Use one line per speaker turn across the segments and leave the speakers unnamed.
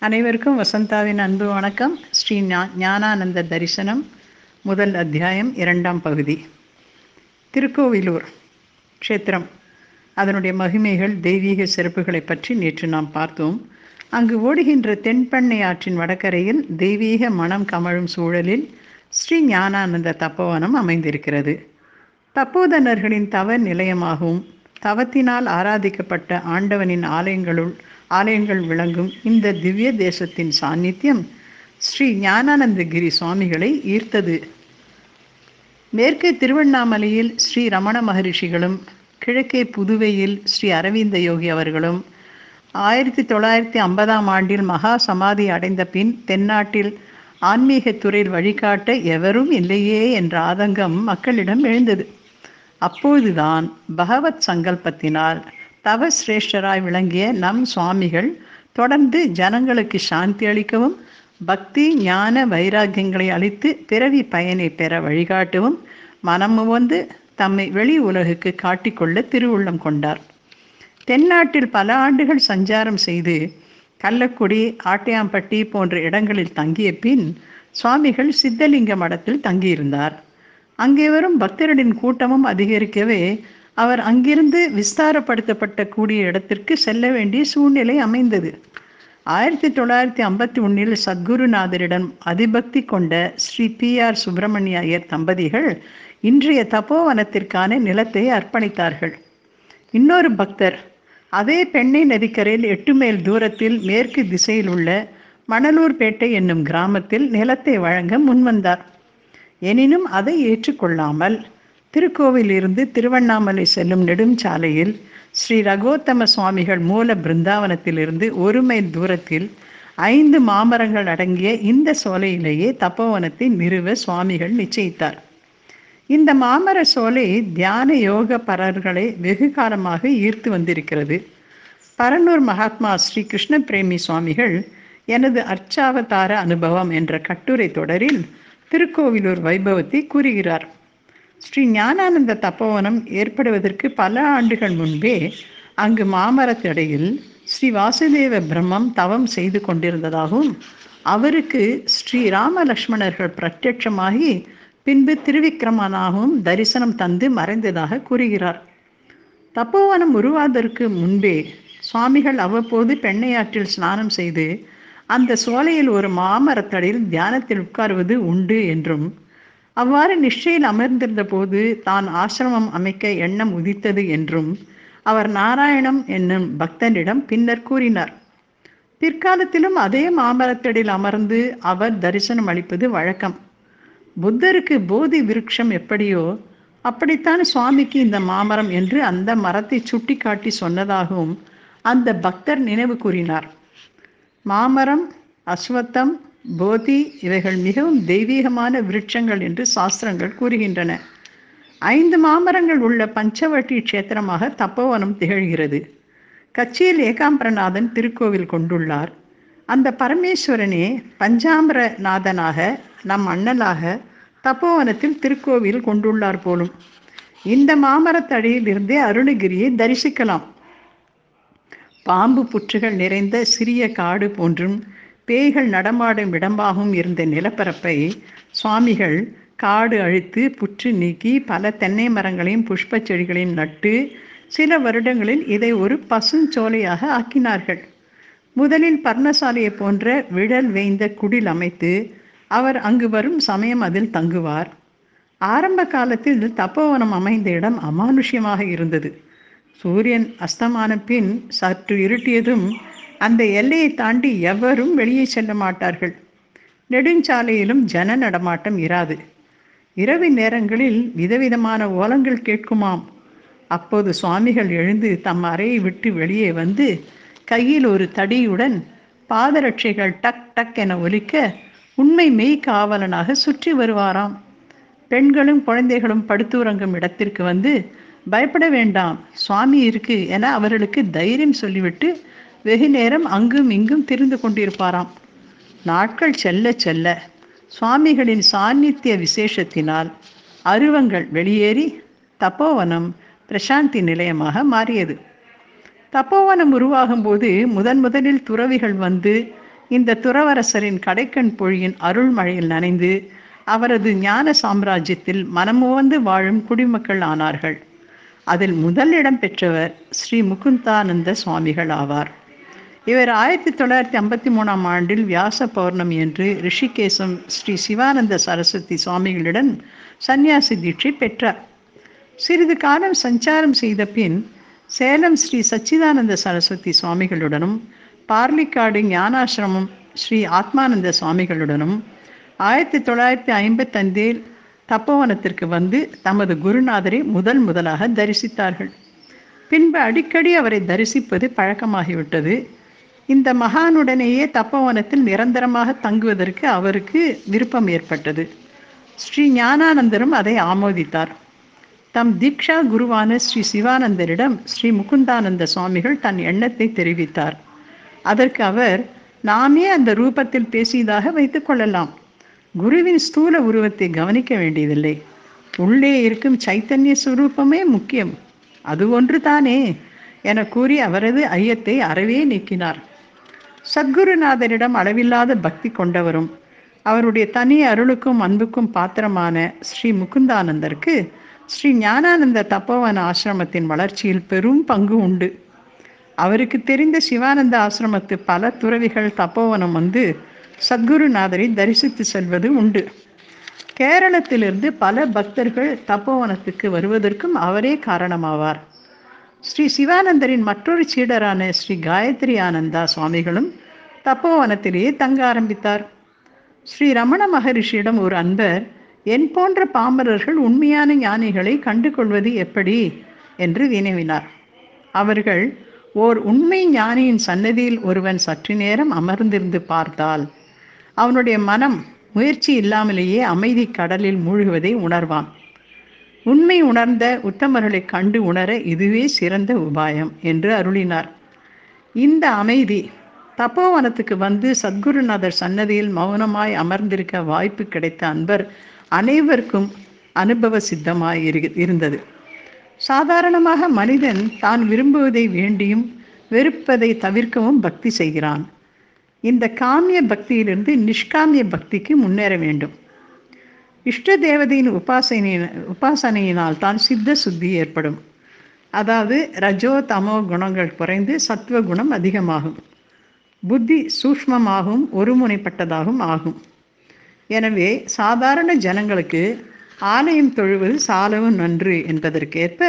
அனைவருக்கும் வசந்தாவின் அன்பு வணக்கம். ஸ்ரீ ஞா- ஞானானந்த தரிசனம் முதல் அத்தியாயம் இரண்டாம் பகுதி. திருக்கோவிலூர் க்ஷேத்திரம். அதனுடைய மகிமைகள் தெய்வீக சிறப்புகளை பற்றி நேற்று நாம் பார்த்தோம். அங்கு ஓடுகின்ற தென்பண்ணை ஆற்றின் வடக்கரையில் தெய்வீக மனம் கமழும் சூழலில் ஸ்ரீ ஞானானந்த தப்போவனம் அமைந்திருக்கிறது. தப்போதனர்களின் தவ நிலையமாகவும் தவத்தினால் ஆராதிக்கப்பட்ட ஆண்டவனின் ஆலயங்களுள் ஆலயங்கள் விளங்கும் இந்த திவ்ய தேசத்தின் சாநித்தியம் ஸ்ரீ ஞானானந்தகிரி சுவாமிகளை ஈர்த்தது. மேற்கே திருவண்ணாமலையில் ஸ்ரீ ரமண மகரிஷிகளும் கிழக்கே புதுவையில் ஸ்ரீ அரவிந்த யோகி அவர்களும் ஆயிரத்தி தொள்ளாயிரத்தி ஐம்பதாம் ஆண்டில் மகா சமாதி அடைந்த பின் தென்னாட்டில் ஆன்மீக துறையில் வழிகாட்ட எவரும் இல்லையே என்ற ஆதங்கம் மக்களிடம் எழுந்தது. அப்பொழுதுதான் பகவத் சங்கல்பத்தினால் தவ சிரேஷ்டராய் விளங்கிய நம் சுவாமிகள் தொடர்ந்து ஜனங்களுக்கு சாந்தி அளிக்கவும் பக்தி ஞான வைராக்கியங்களை அளித்து பிறவி பயனை பெற வழிகாட்டவும் மனம் வந்து தம்மை வெளி உலகுக்கு காட்டிக்கொள்ள திருவுள்ளம் கொண்டார். தென்னாட்டில் பல ஆண்டுகள் சஞ்சாரம் செய்து கள்ளக்குடி ஆட்டையாம்பட்டி போன்ற இடங்களில் தங்கிய பின் சுவாமிகள் சித்தலிங்க மடத்தில் தங்கியிருந்தார். அங்கே வரும் பக்தர்களின் கூட்டமும் அதிகரிக்கவே அவர் அங்கிருந்து விஸ்தாரப்படுத்தப்பட்ட கூடிய இடத்திற்கு செல்ல வேண்டிய சூழ்நிலை அமைந்தது. ஆயிரத்தி தொள்ளாயிரத்தி ஐம்பத்தி ஒன்றில் சத்குருநாதரிடம் அதிபக்தி கொண்ட ஸ்ரீ பி ஆர் சுப்பிரமணிய ஐயர் தம்பதிகள் இன்றைய தபோவனத்திற்கான நிலத்தை அர்ப்பணித்தார்கள். இன்னொரு பக்தர் அதே பெண்ணை நதிக்கரையில் எட்டு மைல் தூரத்தில் மேற்கு திசையில் உள்ள மணலூர்பேட்டை என்னும் கிராமத்தில் நிலத்தை வழங்க முன்வந்தார். எனினும் அதை ஏற்றுக்கொள்ளாமல் திருக்கோவிலிருந்து திருவண்ணாமலை செல்லும் நெடுஞ்சாலையில் ஸ்ரீ ரகோத்தம சுவாமிகள் மூல பிருந்தாவனத்திலிருந்து ஒரு மைல் தூரத்தில் ஐந்து மாமரங்கள் அடங்கிய இந்த சோலையிலேயே தப்போவனத்தை நிறுவ சுவாமிகள் நிச்சயித்தார். இந்த மாமர சோலை தியான யோக பரர்களை வெகு காலமாக ஈர்த்து வந்திருக்கிறது. பரனூர் மகாத்மா ஸ்ரீ கிருஷ்ண பிரேமி சுவாமிகள் எனது அர்ச்சாவதார அனுபவம் என்ற கட்டுரை தொடரில் திருக்கோவிலூர் வைபவத்தை கூறுகிறார். ஸ்ரீ ஞானானந்த தப்போவனம் ஏற்படுவதற்கு பல ஆண்டுகள் முன்பே அங்கு மாமரத்தடையில் ஸ்ரீ வாசுதேவ பிரம்மம் தவம் செய்து கொண்டிருந்ததாகவும் அவருக்கு ஸ்ரீ ராமலக்ஷ்மணர்கள் பிரத்யட்சமாகி பின்பு திருவிக்கிரமனாகவும் தரிசனம் தந்து மறைந்ததாக கூறுகிறார். தப்போவனம் உருவாவதற்கு முன்பே சுவாமிகள் அவ்வப்போது பெண்ணையாற்றில் ஸ்நானம் செய்து அந்த சோலையில் ஒரு மாமரத்தடையில் தியானத்தில் உட்காருவது உண்டு என்றும் அவ்வாறு நிஷ்டையில் அமர்ந்திருந்த போது தான் ஆசிரமம் அமைக்க எண்ணம் உதித்தது என்றும் அவர் நாராயணம் என்னும் பக்தனிடம் பின்னர் கூறினார். பிற்காலத்திலும் அதே மாமரத்தடியில் அமர்ந்து அவர் தரிசனம் அளிப்பது வழக்கம். புத்தருக்கு போதி விருட்சம் எப்படியோ அப்படித்தான் சுவாமிக்கு இந்த மாமரம் என்று அந்த மரத்தை சுட்டிக்காட்டி சொன்னதாகவும் அந்த பக்தர் நினைவு கூறினார். மாமரம் அஸ்வத்தம் போதி இவைகள் மிகவும் தெய்வீகமான விருட்சங்கள் என்று சாஸ்திரங்கள் கூறுகின்றன. ஐந்து மாமரங்கள் உள்ள பஞ்சவட்டி க்ஷேத்திரமாக தப்போவனம் திகழ்கிறது. கச்சியில் ஏகாம்பரநாதன் திருக்கோவில் கொண்டுள்ளார். அந்த பரமேஸ்வரனே பஞ்சாம்பரநாதனாக நம் அண்ணலாக தப்போவனத்தில் திருக்கோவில் கொண்டுள்ளார் போலும். இந்த மாமரத்தடியிலிருந்தே அருணகிரியை தரிசிக்கலாம். பாம்பு புற்றுகள் நிறைந்த சிறிய காடு போன்றும் பேய்கள் நடமாடும் இடமாகவும் இருந்த நிலப்பரப்பை சுவாமிகள் காடு அழித்து புற்று நீக்கி பல தென்னை மரங்களையும் புஷ்ப செடிகளையும் நட்டு சில வருடங்களில் இதை ஒரு பசுஞ்சோலையாக ஆக்கினார்கள். முதலில் பர்ணசாலையை போன்ற விழல் வேய்ந்த குடில் அமைத்து அவர் அங்கு வரும் சமயம் அதில் தங்குவார். ஆரம்ப காலத்தில் தப்போவனம் அமைந்த இடம் அமானுஷ்யமாக இருந்தது. சூரியன் அஸ்தமான பின் சற்று இருட்டியதும் அந்த எல்லையை தாண்டி எவரும் வெளியே செல்ல மாட்டார்கள். நெடுஞ்சாலையிலும் ஜன நடமாட்டம் இராது. இரவு நேரங்களில் விதவிதமான ஓலங்கள் கேட்குமாம். அப்போது சுவாமிகள் எழுந்து தம் அறையை விட்டு வெளியே வந்து கையில் ஒரு தடியுடன் பாதரட்சைகள் டக் டக் என ஒலிக்க உண்மை மெய் காவலனாக சுற்றி வருவாராம். பெண்களும் குழந்தைகளும் படுத்து உறங்கும் இடத்திற்கு வந்து பயப்பட வேண்டாம். சுவாமி இருக்கு என அவர்களுக்கு தைரியம் சொல்லிவிட்டு வெகு நேரம் அங்கும் இங்கும் திரிந்து கொண்டிருப்பாராம். நாட்கள் செல்ல செல்ல சுவாமிகளின் சாநித்திய விசேஷத்தினால் அருவங்கள் வெளியேறி தப்போவனம் பிரசாந்தி நிலையமாக மாறியது. தப்போவனம் உருவாகும் போது முதன் முதலில் துறவிகள் வந்து இந்த துறவரசரின் கடைக்கண் பொழியின் அருள்மழையில் நனைந்து அவரது ஞான சாம்ராஜ்யத்தில் மனமுவந்து வாழும் குடிமக்கள் ஆனார்கள். அதில் முதல் இடம் பெற்றவர் ஸ்ரீ முகுந்தானந்த சுவாமிகள் ஆவார். இவர் ஆயிரத்தி தொள்ளாயிரத்தி ஐம்பத்தி மூணாம் ஆண்டில் வியாச பௌர்ணமி என்று ரிஷிகேசம் ஸ்ரீ சிவானந்த சரஸ்வதி சுவாமிகளுடன் சந்நியாசி தீட்சை பெற்றார். சிறிது காலம் சஞ்சாரம் செய்த பின் சேலம் ஸ்ரீ சச்சிதானந்த சரஸ்வதி சுவாமிகளுடனும் பார்லிக்காடு ஞானாசிரமம் ஸ்ரீ ஆத்மானந்த சுவாமிகளுடனும் ஆயிரத்தி தொள்ளாயிரத்தி ஐம்பத்தைந்தில் தப்போவனத்திற்கு வந்து தமது குருநாதரை முதல் முதலாக தரிசித்தார்கள். பின்பு அடிக்கடி அவரை தரிசிப்பது பழக்கமாகிவிட்டது. இந்த மகானுடனேயே தப்பவனத்தில் நிரந்தரமாக தங்குவதற்கு அவருக்கு விருப்பம் ஏற்பட்டது. ஸ்ரீ ஞானானந்தரும் அதை ஆமோதித்தார். தம் தீக்ஷா குருவான ஸ்ரீ சிவானந்தரிடம் ஸ்ரீ முகுந்தானந்த சுவாமிகள் தன் எண்ணத்தை தெரிவித்தார். அதற்கு அவர் நாமே அந்த ரூபத்தில் பேசியதாக வைத்துக் கொள்ளலாம். குருவின் ஸ்தூல உருவத்தை கவனிக்க வேண்டியதில்லை. உள்ளே இருக்கும் சைத்தன்ய சுரூபமே முக்கியம். அது ஒன்று தானே என கூறி அவரது ஐயத்தை அறவே நீக்கினார். சத்குருநாதரிடம் அளவில்லாத பக்தி கொண்டவரும் அவருடைய தனி அருளுக்கும் அன்புக்கும் பாத்திரமான ஸ்ரீ முகுந்தானந்தருக்கு ஸ்ரீ ஞானானந்த தப்போவன ஆசிரமத்தின் வளர்ச்சியில் பெரும் பங்கு உண்டு. அவருக்கு தெரிந்த சிவானந்த ஆசிரமத்து பல துறவிகள் தப்போவனம் வந்து சத்குருநாதரை தரிசித்து செல்வது உண்டு. கேரளத்திலிருந்து பல பக்தர்கள் தப்போவனத்துக்கு வருவதற்கும் அவரே காரணமாவார். ஸ்ரீ சிவானந்தரின் மற்றொரு சீடரான ஸ்ரீ காயத்ரி ஆனந்தா சுவாமிகளும் தப்போவனத்திலேயே தங்க ஆரம்பித்தார். ஸ்ரீ ரமண மகரிஷியிடம் ஒரு அன்பர் என் போன்ற பாமரர்கள் உண்மையான ஞானிகளை கண்டு கொள்வது எப்படி? என்று வினவினார். அவர்கள் ஓர் உண்மை ஞானியின் சன்னதியில் ஒருவன் சற்று நேரம் அமர்ந்திருந்து பார்த்தால் அவனுடைய மனம் முயற்சி இல்லாமலேயே அமைதி கடலில் மூழ்குவதை உணர்வான். உண்மை உணர்ந்த உத்தமர்களை கண்டு உணர இதுவே சிறந்த உபாயம் என்று அருளினார். இந்த அமைதி தப்போவனத்துக்கு வந்து சத்குருநாதர் சன்னதியில் மௌனமாய் அமர்ந்திருக்க வாய்ப்பு கிடைத்த அன்பர் அனைவருக்கும் அனுபவ சித்தமாய் இரு- இருந்தது. சாதாரணமாக மனிதன் தான் விரும்புவதை வேண்டியும் வெறுப்பதை தவிர்க்கவும் பக்தி செய்கிறான். இந்த காமிய பக்தியிலிருந்து நிஷ்காமிய பக்திக்கு முன்னேற வேண்டும். இஷ்ட தேவதையின் உபாசனையின் உபாசனையினால் தான் சித்த சுத்தி ஏற்படும். அதாவது ரஜோ தமோ குணங்கள் குறைந்து சத்துவ குணம் அதிகமாகும். புத்தி சூக்ஷ்மமாகவும் ஒருமுனைப்பட்டதாகவும் ஆகும். எனவே சாதாரண ஜனங்களுக்கு ஆலயம் தொழுவது சாலவும் நன்று என்பதற்கேற்ப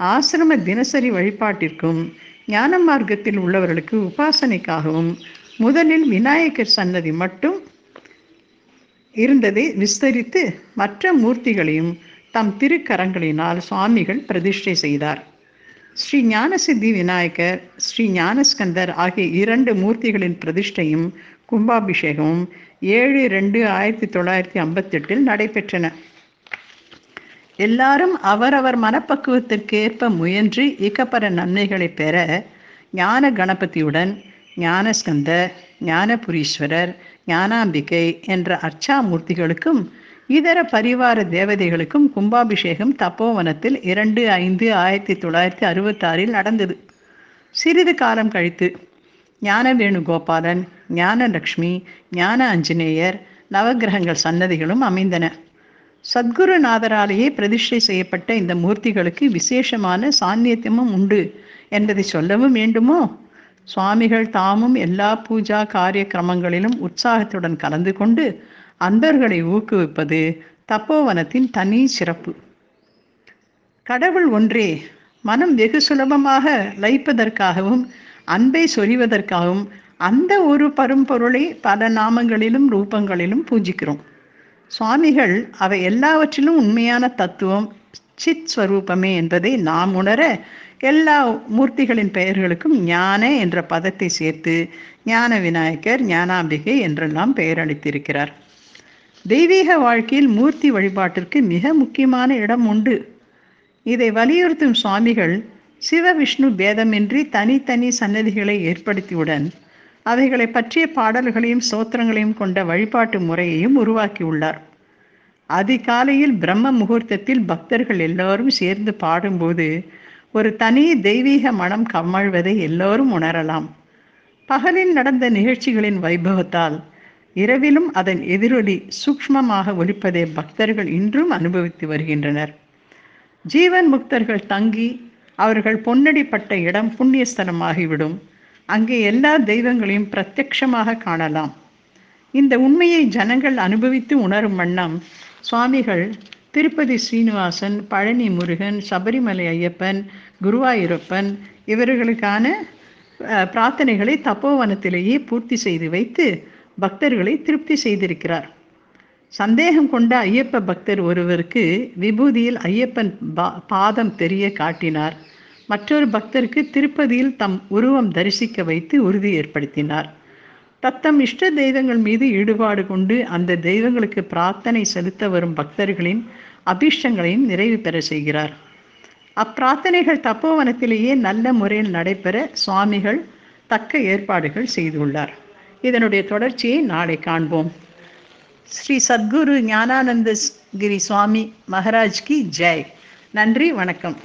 ஆசிரம தினசரி வழிபாட்டிற்கும் ஞான மார்க்கத்தில் உள்ளவர்களுக்கு உபாசனைக்காகவும் முதலில் விநாயகர் சன்னதி மட்டும் இருந்ததை விஸ்தரித்து மற்ற மூர்த்திகளையும் தம் திருக்கரங்களினால் சுவாமிகள் பிரதிஷ்டை செய்தார். ஸ்ரீ ஞானசித்தி விநாயகர் ஸ்ரீ ஞானஸ்கந்தர் ஆகிய இரண்டு மூர்த்திகளின் பிரதிஷ்டையும் கும்பாபிஷேகமும் ஏழு ரெண்டு ஆயிரத்தி தொள்ளாயிரத்தி ஐம்பத்தெட்டில் நடைபெற்றன. எல்லாரும் அவரவர் மனப்பக்குவத்திற்கு ஏற்ப முயன்று இக்கப்பர நன்மைகளை பெற ஞான கணபதியுடன் ஞானஸ்கந்தர் ஞானபுரீஸ்வரர் ஞானாம்பிகை என்ற அர்ச்சாமூர்த்திகளுக்கும் இதர பரிவார தேவதைகளுக்கும் கும்பாபிஷேகம் தப்போவனத்தில் இரண்டு ஐந்து ஆயிரத்தி தொள்ளாயிரத்தி அறுபத்தாறில் நடந்தது. சிறிது காலம் கழித்து ஞான வேணுகோபாலன் ஞானலக்ஷ்மி ஞான அஞ்சனேயர் நவக்கிரகங்கள் சன்னதிகளும் அமைந்தன. சத்குருநாதராலேயே பிரதிஷ்டை செய்யப்பட்ட இந்த மூர்த்திகளுக்கு விசேஷமான சாநித்தியமும் உண்டு. என்பதை சொல்லவும் வேண்டுமோ? சுவாமிகள் தாமும் எல்லா பூஜா காரிய கிரமங்களிலும் உற்சாகத்துடன் கலந்து கொண்டு அன்பர்களை ஊக்குவிப்பது தப்போவனத்தின் தனி சிறப்பு. கடவுள் ஒன்றே மனம் வெகு சுலபமாக லயிப்பதற்காகவும் அன்பை சொரிவதற்காகவும் அந்த ஒரு பரும்பொருளை பல நாமங்களிலும் ரூபங்களிலும் பூஜிக்கிறோம். சுவாமிகள் அவை எல்லாவற்றிலும் உண்மையான தத்துவம் சித் ஸ்வரூபமே என்பதை நாம் உணர எல்லா மூர்த்திகளின் பெயர்களுக்கும் ஞான என்ற பதத்தை சேர்த்து ஞான விநாயகர் ஞானாம்பிகை என்றெல்லாம் பெயர் அளித்திருக்கிறார் தெய்வீக வாழ்க்கையில் மூர்த்தி வழிபாட்டிற்கு மிக முக்கியமான இடம் உண்டு. இதை வலியுறுத்தும் சுவாமிகள் சிவ விஷ்ணு பேதமின்றி தனித்தனி சன்னதிகளை ஏற்படுத்தியுடன் அவைகளை பற்றிய பாடல்களையும் சோத்திரங்களையும் கொண்ட வழிபாட்டு முறையையும் உருவாக்கியுள்ளார். அதிகாலையில் பிரம்ம முகூர்த்தத்தில் பக்தர்கள் எல்லோரும் சேர்ந்து பாடும்போது ஒரு தனி தெய்வீக மனம் கமழ்வதை எல்லோரும் உணரலாம். பகலில் நடந்த நிகழ்ச்சிகளின் வைபவத்தால் இரவிலும் அதன் எதிரொலி சூக்ஷ்மமாக ஒலிப்பதை பக்தர்கள் இன்றும் அனுபவித்து வருகின்றனர். ஜீவன் முக்தர்கள் தங்கி அவர்கள் பொன்னடிப்பட்ட இடம் புண்ணியஸ்தலமாகிவிடும். அங்கே எல்லா தெய்வங்களையும் பிரத்யக்ஷமாக காணலாம். இந்த உண்மையை ஜனங்கள் அனுபவித்து உணரும் வண்ணம் சுவாமிகள் திருப்பதி ஸ்ரீனிவாசன் பழனி முருகன் சபரிமலை ஐயப்பன் குருவாயூரப்பன் இவர்களுக்கான பிரார்த்தனைகளை தப்போவனத்திலேயே பூர்த்தி செய்து வைத்து பக்தர்களை திருப்தி செய்திருக்கிறார். சந்தேகம் கொண்ட ஐயப்ப பக்தர் ஒருவருக்கு விபூதியில் ஐயப்பன் பா- பாதம் தெரிய காட்டினார். மற்றொரு பக்தருக்கு திருப்பதியில் தம் உருவம் தரிசிக்க வைத்து உறுதி ஏற்படுத்தினார். தத்தம் இஷ்ட தெய்வங்கள் மீது ஈடுபாடு கொண்டு அந்த தெய்வங்களுக்கு பிரார்த்தனை செலுத்த வரும் பக்தர்களின் அபிஷ்டங்களையும் நிறைவு பெற செய்கிறார். அப்பிரார்த்தனைகள் தப்போவனத்திலேயே நல்ல முறையில் நடைபெற சுவாமிகள் தக்க ஏற்பாடுகள் செய்துள்ளார். இதனுடைய தொடர்ச்சியை நாளை காண்போம். ஸ்ரீ சத்குரு ஞானானந்த கிரி சுவாமி மகாராஜ் கி ஜெய். நன்றி வணக்கம்.